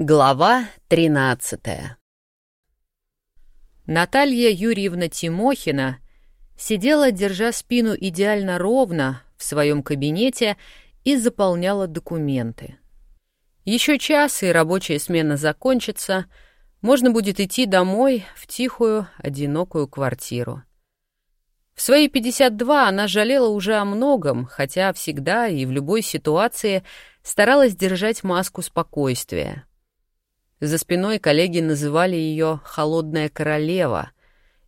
Глава 13 Наталья Юрьевна Тимохина сидела, держа спину идеально ровно в своем кабинете и заполняла документы. Еще час, и рабочая смена закончится, можно будет идти домой в тихую, одинокую квартиру. В свои 52 она жалела уже о многом, хотя всегда и в любой ситуации старалась держать маску спокойствия — за спиной коллеги называли ее «холодная королева»,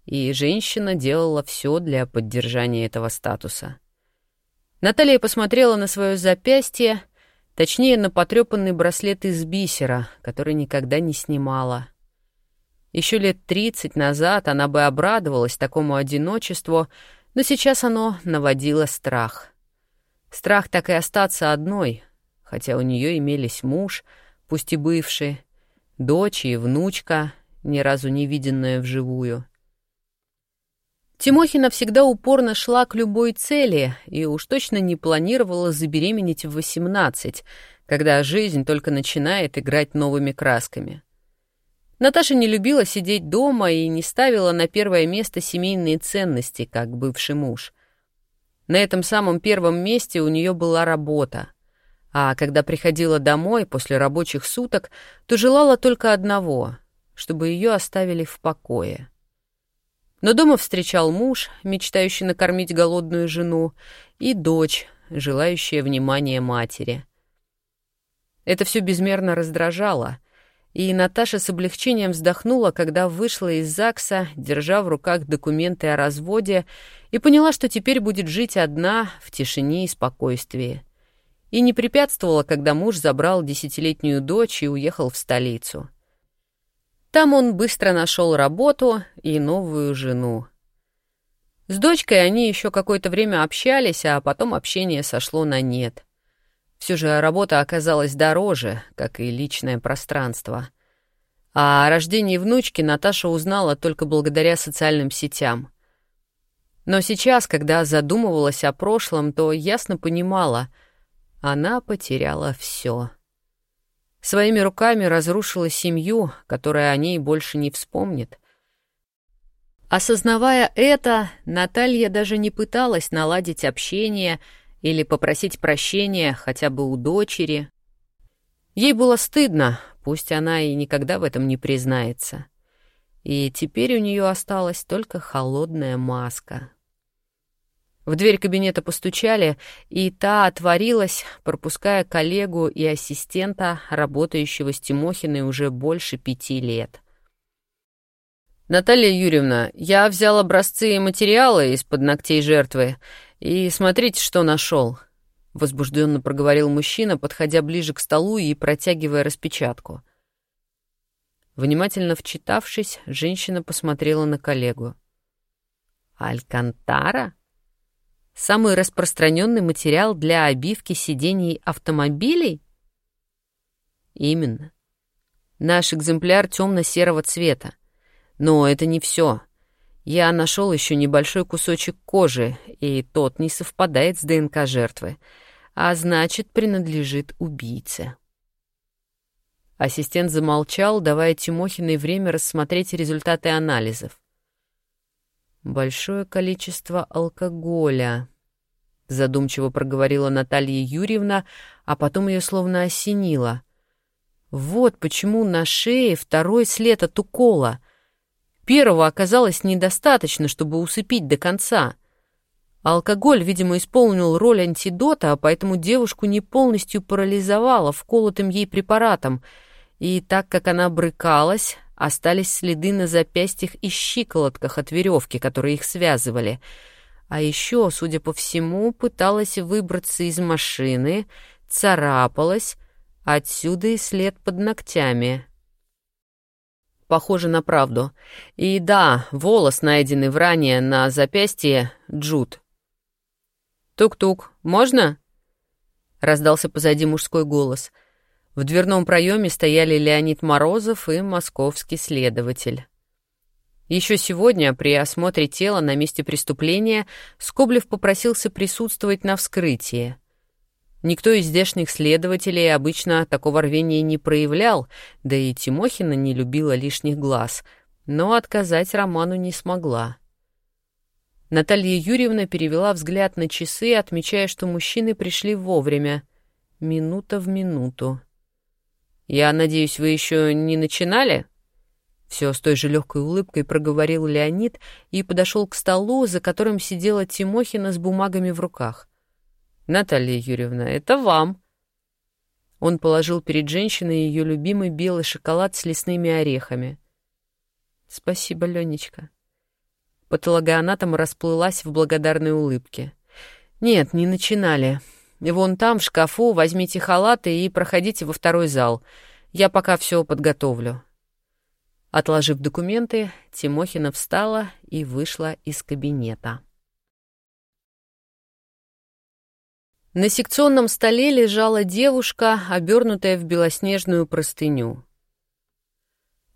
и женщина делала все для поддержания этого статуса. Наталья посмотрела на свое запястье, точнее, на потрепанный браслет из бисера, который никогда не снимала. Еще лет тридцать назад она бы обрадовалась такому одиночеству, но сейчас оно наводило страх. Страх так и остаться одной, хотя у нее имелись муж, пусть и бывший, дочь и внучка, ни разу не виденная вживую. Тимохина всегда упорно шла к любой цели и уж точно не планировала забеременеть в 18, когда жизнь только начинает играть новыми красками. Наташа не любила сидеть дома и не ставила на первое место семейные ценности, как бывший муж. На этом самом первом месте у нее была работа — а когда приходила домой после рабочих суток, то желала только одного — чтобы ее оставили в покое. Но дома встречал муж, мечтающий накормить голодную жену, и дочь, желающая внимания матери. Это все безмерно раздражало, и Наташа с облегчением вздохнула, когда вышла из ЗАГСа, держа в руках документы о разводе, и поняла, что теперь будет жить одна в тишине и спокойствии и не препятствовала, когда муж забрал десятилетнюю дочь и уехал в столицу. Там он быстро нашел работу и новую жену. С дочкой они еще какое-то время общались, а потом общение сошло на нет. Все же работа оказалась дороже, как и личное пространство. А о рождении внучки Наташа узнала только благодаря социальным сетям. Но сейчас, когда задумывалась о прошлом, то ясно понимала — она потеряла все. Своими руками разрушила семью, которая о ней больше не вспомнит. Осознавая это, Наталья даже не пыталась наладить общение или попросить прощения хотя бы у дочери. Ей было стыдно, пусть она и никогда в этом не признается. И теперь у нее осталась только холодная маска. В дверь кабинета постучали, и та отворилась, пропуская коллегу и ассистента, работающего с Тимохиной уже больше пяти лет. «Наталья Юрьевна, я взял образцы и материалы из-под ногтей жертвы, и смотрите, что нашел», — возбужденно проговорил мужчина, подходя ближе к столу и протягивая распечатку. Внимательно вчитавшись, женщина посмотрела на коллегу. «Алькантара?» Самый распространенный материал для обивки сидений автомобилей? Именно. Наш экземпляр темно-серого цвета. Но это не все. Я нашел еще небольшой кусочек кожи, и тот не совпадает с ДНК жертвы, а значит, принадлежит убийце. Ассистент замолчал, давая Тимохиной время рассмотреть результаты анализов. Большое количество алкоголя, задумчиво проговорила Наталья Юрьевна, а потом ее словно осенило. Вот почему на шее второй след от укола. Первого оказалось недостаточно, чтобы усыпить до конца. Алкоголь, видимо, исполнил роль антидота, а поэтому девушку не полностью парализовало вколотым ей препаратом, и так как она брыкалась, Остались следы на запястьях и щиколотках от веревки, которые их связывали. А еще, судя по всему, пыталась выбраться из машины, царапалась, отсюда и след под ногтями. Похоже на правду. И да, волос, найденный в ране на запястье, джут. «Тук-тук, можно?» — раздался позади мужской голос — в дверном проеме стояли Леонид Морозов и московский следователь. Еще сегодня при осмотре тела на месте преступления Скоблев попросился присутствовать на вскрытии. Никто из здешних следователей обычно такого рвения не проявлял, да и Тимохина не любила лишних глаз, но отказать Роману не смогла. Наталья Юрьевна перевела взгляд на часы, отмечая, что мужчины пришли вовремя. Минута в минуту. «Я надеюсь, вы еще не начинали?» Все с той же легкой улыбкой проговорил Леонид и подошел к столу, за которым сидела Тимохина с бумагами в руках. «Наталья Юрьевна, это вам». Он положил перед женщиной ее любимый белый шоколад с лесными орехами. «Спасибо, Ленечка». Патологоанатом расплылась в благодарной улыбке. «Нет, не начинали. Вон там, в шкафу, возьмите халаты и проходите во второй зал. Я пока все подготовлю». Отложив документы, Тимохина встала и вышла из кабинета. На секционном столе лежала девушка, обернутая в белоснежную простыню.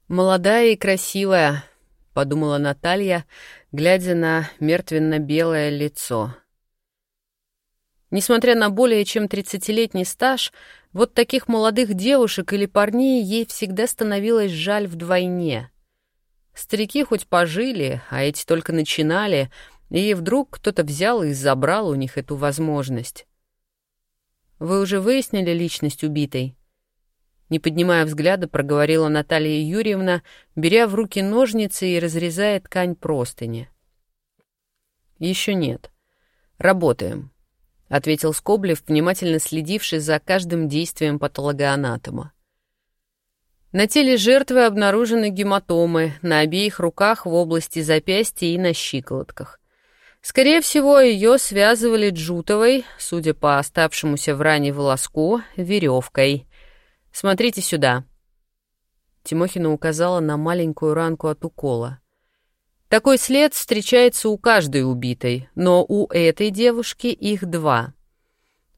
«Молодая и красивая», — подумала Наталья, глядя на мертвенно-белое лицо. Несмотря на более чем тридцатилетний стаж, вот таких молодых девушек или парней ей всегда становилось жаль вдвойне. Старики хоть пожили, а эти только начинали, и вдруг кто-то взял и забрал у них эту возможность. Вы уже выяснили личность убитой?» Не поднимая взгляда, проговорила Наталья Юрьевна, беря в руки ножницы и разрезая ткань простыни. «Еще нет. Работаем», — ответил Скоблев, внимательно следивший за каждым действием патологоанатома. На теле жертвы обнаружены гематомы на обеих руках в области запястья и на щиколотках. Скорее всего, ее связывали джутовой, судя по оставшемуся в ране волоску, веревкой. «Смотрите сюда». Тимохина указала на маленькую ранку от укола. Такой след встречается у каждой убитой, но у этой девушки их два.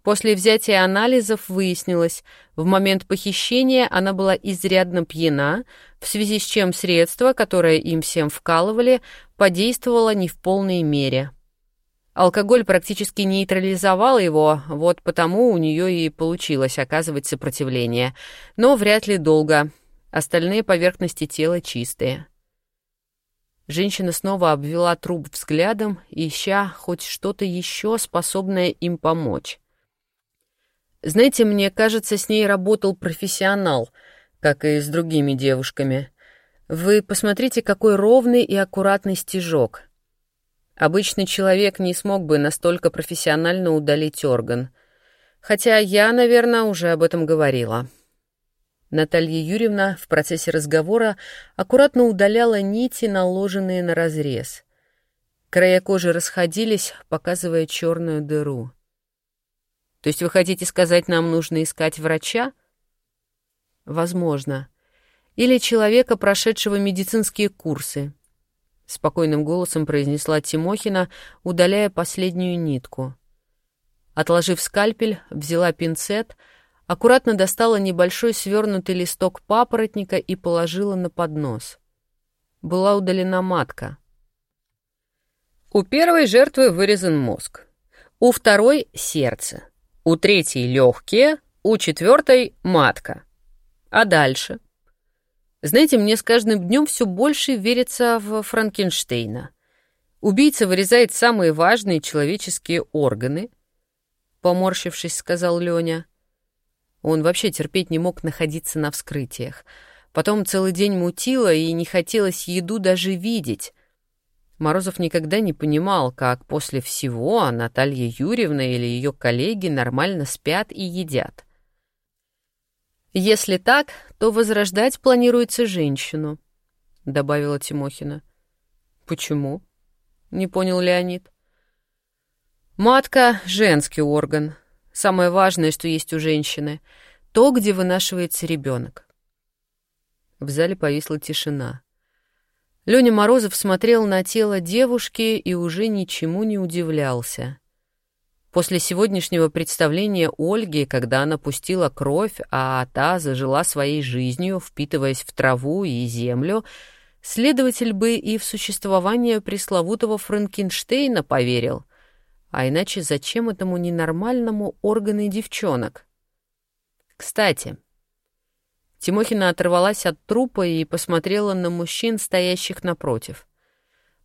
После взятия анализов выяснилось, в момент похищения она была изрядно пьяна, в связи с чем средство, которое им всем вкалывали, подействовало не в полной мере. Алкоголь практически нейтрализовал его, вот потому у нее и получилось оказывать сопротивление. Но вряд ли долго. Остальные поверхности тела чистые. Женщина снова обвела труп взглядом, ища хоть что-то еще, способное им помочь. Знаете, мне кажется, с ней работал профессионал, как и с другими девушками. Вы посмотрите, какой ровный и аккуратный стежок. Обычный человек не смог бы настолько профессионально удалить орган. Хотя я, наверное, уже об этом говорила. Наталья Юрьевна в процессе разговора аккуратно удаляла нити, наложенные на разрез. Края кожи расходились, показывая черную дыру. «То есть вы хотите сказать, нам нужно искать врача?» «Возможно. Или человека, прошедшего медицинские курсы, — спокойным голосом произнесла Тимохина, удаляя последнюю нитку. Отложив скальпель, взяла пинцет, аккуратно достала небольшой свернутый листок папоротника и положила на поднос. Была удалена матка. У первой жертвы вырезан мозг, у второй — сердце, у третьей — легкие, у четвертой — матка. А дальше — знаете, мне с каждым днем все больше верится в Франкенштейна. Убийца вырезает самые важные человеческие органы. Поморщившись, сказал Леня. Он вообще терпеть не мог находиться на вскрытиях. Потом целый день мутило, и не хотелось еду даже видеть. Морозов никогда не понимал, как после всего Наталья Юрьевна или ее коллеги нормально спят и едят. «Если так, то возрождать планируется женщину», — добавила Тимохина. «Почему?» — не понял Леонид. «Матка — женский орган. Самое важное, что есть у женщины — то, где вынашивается ребенок. В зале повисла тишина. Леня Морозов смотрел на тело девушки и уже ничему не удивлялся. После сегодняшнего представления Ольги, когда она пустила кровь, а та зажила своей жизнью, впитываясь в траву и землю, следователь бы и в существование пресловутого Франкенштейна поверил. А иначе зачем этому ненормальному органы девчонок? Кстати, Тимохина оторвалась от трупа и посмотрела на мужчин, стоящих напротив.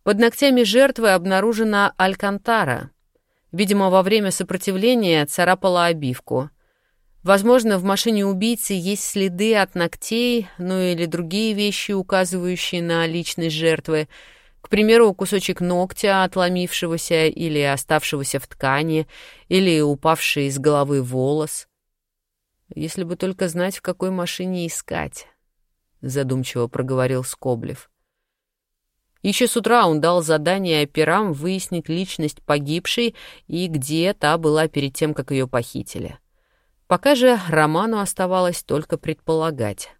Под ногтями жертвы обнаружена алькантара. Видимо, во время сопротивления царапала обивку. Возможно, в машине убийцы есть следы от ногтей, ну или другие вещи, указывающие на личность жертвы. К примеру, кусочек ногтя, отломившегося или оставшегося в ткани, или упавший из головы волос. Если бы только знать, в какой машине искать, задумчиво проговорил Скоблев. Еще с утра он дал задание операм выяснить личность погибшей и где та была перед тем, как ее похитили. Пока же Роману оставалось только предполагать.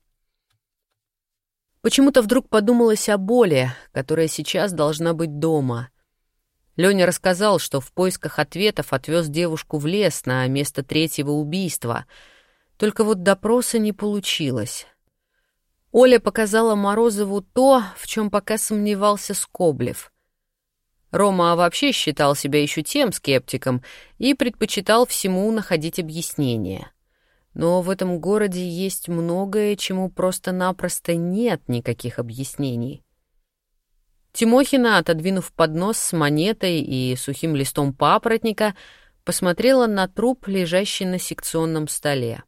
Почему-то вдруг подумалось о боли, которая сейчас должна быть дома. Леня рассказал, что в поисках ответов отвез девушку в лес на место третьего убийства. Только вот допроса не получилось. Оля показала Морозову то, в чем пока сомневался Скоблев. Рома вообще считал себя еще тем скептиком и предпочитал всему находить объяснение. Но в этом городе есть многое, чему просто-напросто нет никаких объяснений. Тимохина, отодвинув поднос с монетой и сухим листом папоротника, посмотрела на труп, лежащий на секционном столе.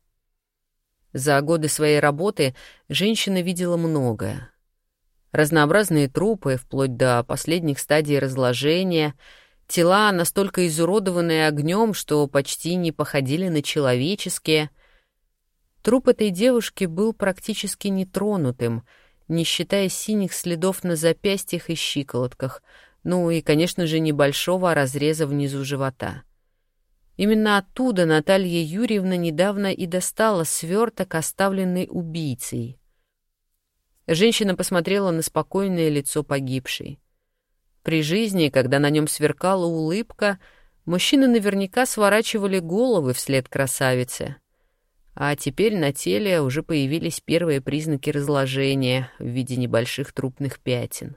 За годы своей работы женщина видела многое. Разнообразные трупы, вплоть до последних стадий разложения, тела, настолько изуродованные огнем, что почти не походили на человеческие. Труп этой девушки был практически нетронутым, не считая синих следов на запястьях и щиколотках, ну и, конечно же, небольшого разреза внизу живота. Именно оттуда Наталья Юрьевна недавно и достала сверток, оставленный убийцей — Женщина посмотрела на спокойное лицо погибшей. При жизни, когда на нем сверкала улыбка, мужчины наверняка сворачивали головы вслед красавице. А теперь на теле уже появились первые признаки разложения в виде небольших трупных пятен.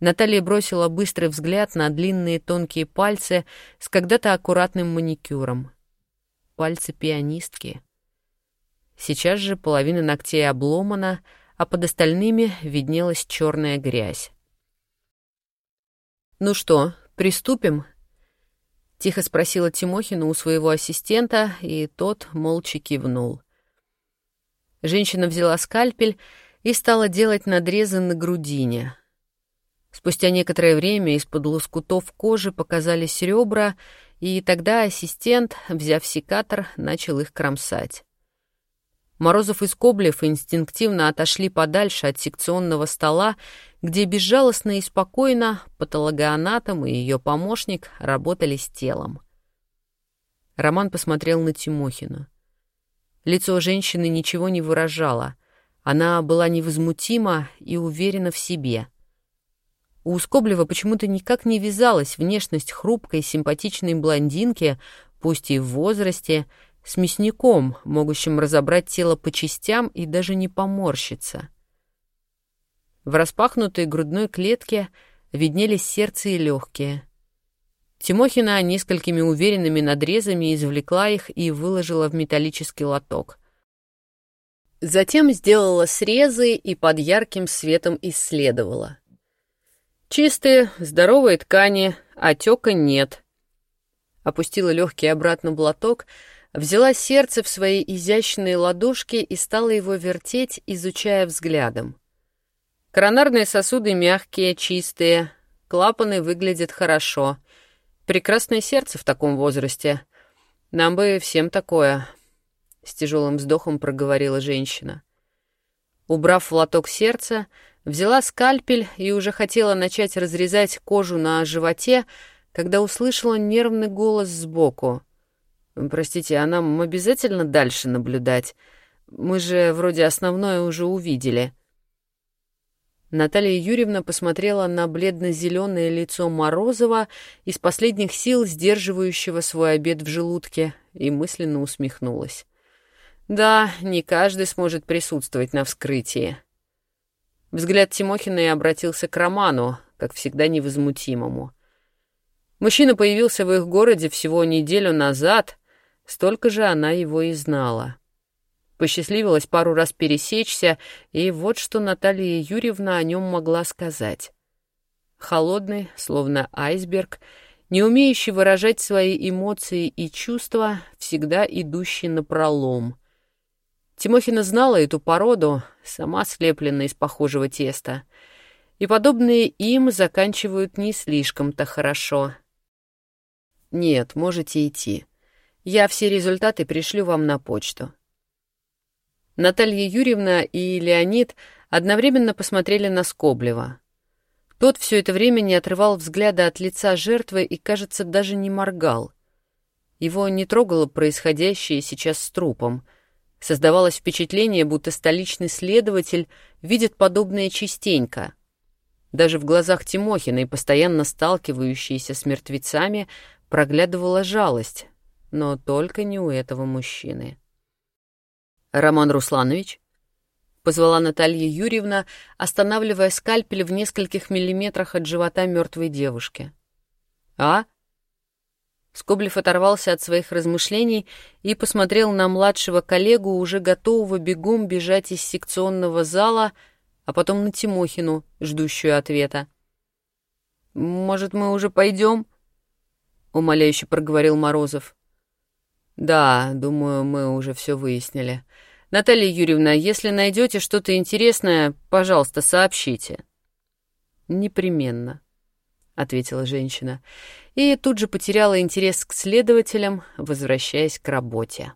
Наталья бросила быстрый взгляд на длинные тонкие пальцы с когда-то аккуратным маникюром. Пальцы пианистки — Сейчас же половина ногтей обломана, а под остальными виднелась черная грязь. «Ну что, приступим?» — тихо спросила Тимохина у своего ассистента, и тот молча кивнул. Женщина взяла скальпель и стала делать надрезы на грудине. Спустя некоторое время из-под лоскутов кожи показались ребра, и тогда ассистент, взяв секатор, начал их кромсать. Морозов и Скоблев инстинктивно отошли подальше от секционного стола, где безжалостно и спокойно патологоанатом и ее помощник работали с телом. Роман посмотрел на Тимохину. Лицо женщины ничего не выражало. Она была невозмутима и уверена в себе. У Скоблева почему-то никак не вязалась внешность хрупкой, симпатичной блондинки, пусть и в возрасте, с мясником, могущим разобрать тело по частям и даже не поморщиться. В распахнутой грудной клетке виднелись сердце и легкие. Тимохина несколькими уверенными надрезами извлекла их и выложила в металлический лоток. Затем сделала срезы и под ярким светом исследовала. Чистые, здоровые ткани, отека нет. Опустила легкий обратно в лоток — взяла сердце в свои изящные ладошки и стала его вертеть, изучая взглядом. Коронарные сосуды мягкие, чистые, клапаны выглядят хорошо. Прекрасное сердце в таком возрасте. Нам бы всем такое, — с тяжелым вздохом проговорила женщина. Убрав в лоток сердца, взяла скальпель и уже хотела начать разрезать кожу на животе, когда услышала нервный голос сбоку — Простите, а нам обязательно дальше наблюдать? Мы же вроде основное уже увидели. Наталья Юрьевна посмотрела на бледно-зеленое лицо Морозова из последних сил, сдерживающего свой обед в желудке, и мысленно усмехнулась. Да, не каждый сможет присутствовать на вскрытии. Взгляд Тимохиной обратился к Роману, как всегда невозмутимому. Мужчина появился в их городе всего неделю назад, столько же она его и знала. Посчастливилось пару раз пересечься, и вот что Наталья Юрьевна о нем могла сказать. Холодный, словно айсберг, не умеющий выражать свои эмоции и чувства, всегда идущий на пролом. Тимохина знала эту породу, сама слепленная из похожего теста, и подобные им заканчивают не слишком-то хорошо. «Нет, можете идти. Я все результаты пришлю вам на почту». Наталья Юрьевна и Леонид одновременно посмотрели на Скоблева. Тот все это время не отрывал взгляда от лица жертвы и, кажется, даже не моргал. Его не трогало происходящее сейчас с трупом. Создавалось впечатление, будто столичный следователь видит подобное частенько. Даже в глазах Тимохиной, постоянно сталкивающейся с мертвецами, проглядывала жалость, но только не у этого мужчины. «Роман Русланович?» — позвала Наталья Юрьевна, останавливая скальпель в нескольких миллиметрах от живота мертвой девушки. «А?» Скоблев оторвался от своих размышлений и посмотрел на младшего коллегу, уже готового бегом бежать из секционного зала, а потом на Тимохину, ждущую ответа. «Может, мы уже пойдем?» — умоляюще проговорил Морозов. «Да, думаю, мы уже все выяснили. Наталья Юрьевна, если найдете что-то интересное, пожалуйста, сообщите». «Непременно», — ответила женщина, и тут же потеряла интерес к следователям, возвращаясь к работе.